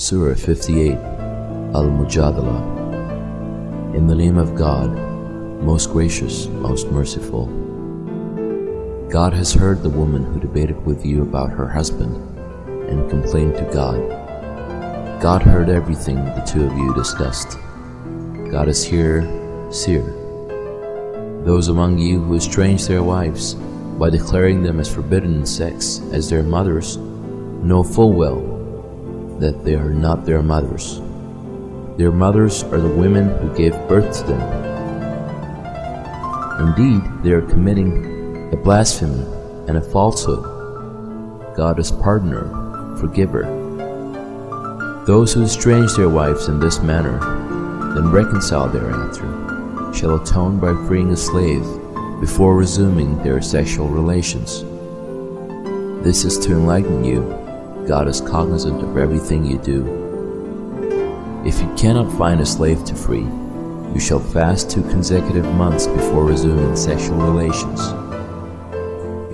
Surah 58 Al Mujadala In the name of God, most gracious, most merciful. God has heard the woman who debated with you about her husband and complained to God. God heard everything the two of you discussed. God is Hearer, seer. Those among you who estrange their wives by declaring them as forbidden sex as their mothers know full well that they are not their mothers. Their mothers are the women who gave birth to them. Indeed, they are committing a blasphemy and a falsehood. God is pardoner, forgiver. Those who estrange their wives in this manner, then reconcile thereafter, shall atone by freeing a slave before resuming their sexual relations. This is to enlighten you. God is cognizant of everything you do. If you cannot find a slave to free, you shall fast two consecutive months before resuming sexual relations.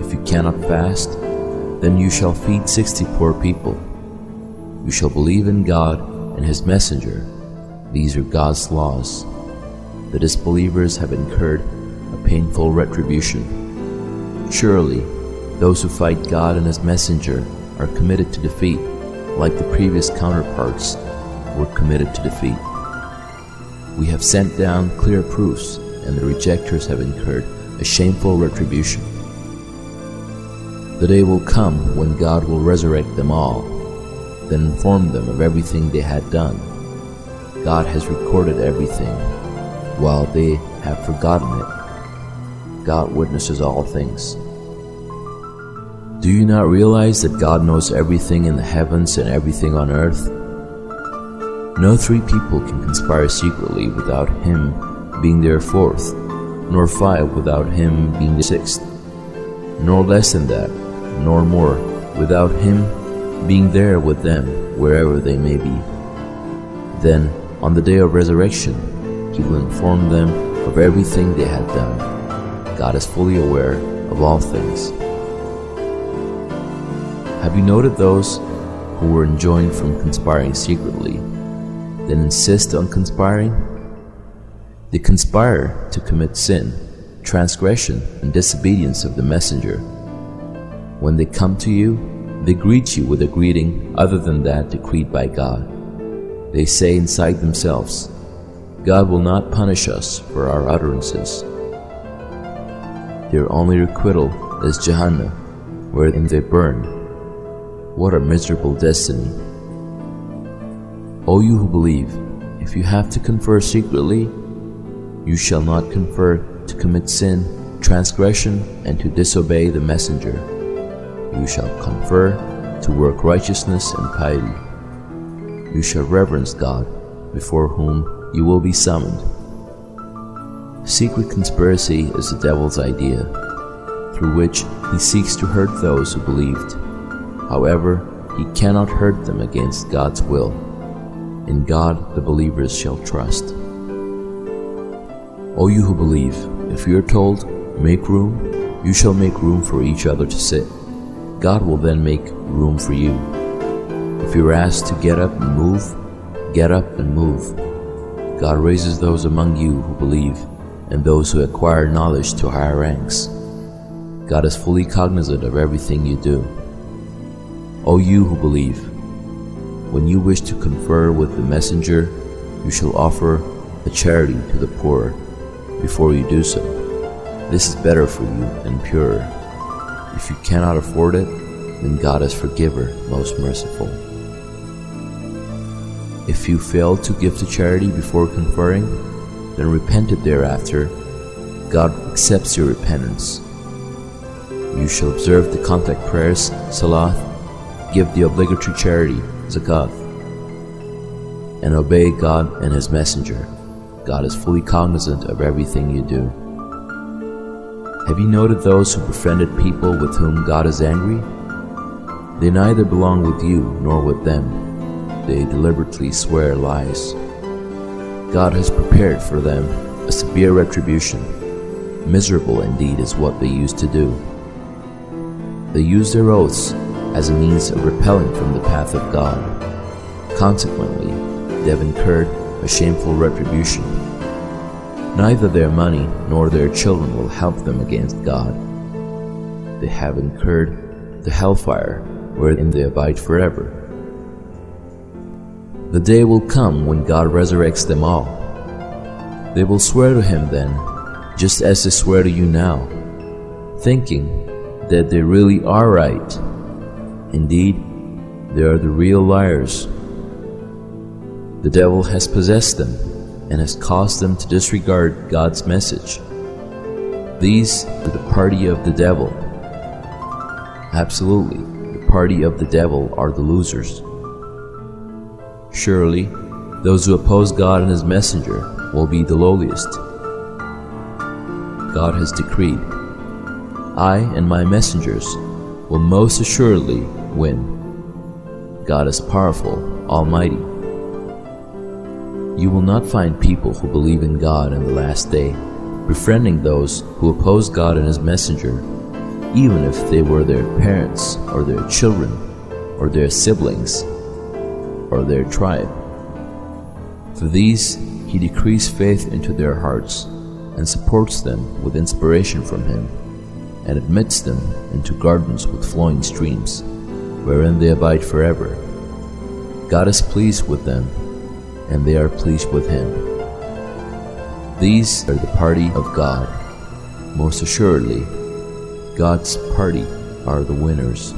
If you cannot fast, then you shall feed sixty poor people. You shall believe in God and His messenger. These are God's laws. The disbelievers have incurred a painful retribution. Surely, those who fight God and His messenger are committed to defeat, like the previous counterparts were committed to defeat. We have sent down clear proofs, and the rejectors have incurred a shameful retribution. The day will come when God will resurrect them all, then inform them of everything they had done. God has recorded everything, while they have forgotten it. God witnesses all things. Do you not realize that God knows everything in the heavens and everything on earth? No three people can conspire secretly without Him being their fourth, nor five without Him being the sixth, nor less than that, nor more, without Him being there with them wherever they may be. Then, on the day of resurrection, He will inform them of everything they had done. God is fully aware of all things. Have you noted those who were enjoined from conspiring secretly, then insist on conspiring? They conspire to commit sin, transgression, and disobedience of the messenger. When they come to you, they greet you with a greeting other than that decreed by God. They say inside themselves, God will not punish us for our utterances. Their only requital is Jahannam, wherein they burn. What a miserable destiny. O you who believe, if you have to confer secretly, you shall not confer to commit sin, transgression, and to disobey the messenger. You shall confer to work righteousness and piety. You shall reverence God, before whom you will be summoned. Secret conspiracy is the devil's idea, through which he seeks to hurt those who believed. However, he cannot hurt them against God's will. In God the believers shall trust. O you who believe, if you are told, make room, you shall make room for each other to sit. God will then make room for you. If you are asked to get up and move, get up and move. God raises those among you who believe and those who acquire knowledge to higher ranks. God is fully cognizant of everything you do. O you who believe, when you wish to confer with the messenger, you shall offer a charity to the poor before you do so. This is better for you and purer. If you cannot afford it, then God is forgiver, most merciful. If you fail to give to charity before conferring, then repent it thereafter. God accepts your repentance. You shall observe the contact prayers, salat, give the obligatory charity, zakat, and obey God and His Messenger. God is fully cognizant of everything you do. Have you noted those who befriended people with whom God is angry? They neither belong with you nor with them. They deliberately swear lies. God has prepared for them a severe retribution. Miserable indeed is what they used to do. They use their oaths as a means of repelling from the path of God. Consequently, they have incurred a shameful retribution. Neither their money nor their children will help them against God. They have incurred the hellfire wherein they abide forever. The day will come when God resurrects them all. They will swear to him then, just as they swear to you now, thinking that they really are right. Indeed, they are the real liars. The devil has possessed them and has caused them to disregard God's message. These are the party of the devil. Absolutely, the party of the devil are the losers. Surely, those who oppose God and His messenger will be the lowliest. God has decreed, I and my messengers will most assuredly win. God is powerful, almighty. You will not find people who believe in God in the last day befriending those who oppose God and His messenger, even if they were their parents or their children or their siblings or their tribe. For these he decrees faith into their hearts and supports them with inspiration from him and admits them into gardens with flowing streams, wherein they abide forever. God is pleased with them, and they are pleased with him. These are the party of God. Most assuredly, God's party are the winners.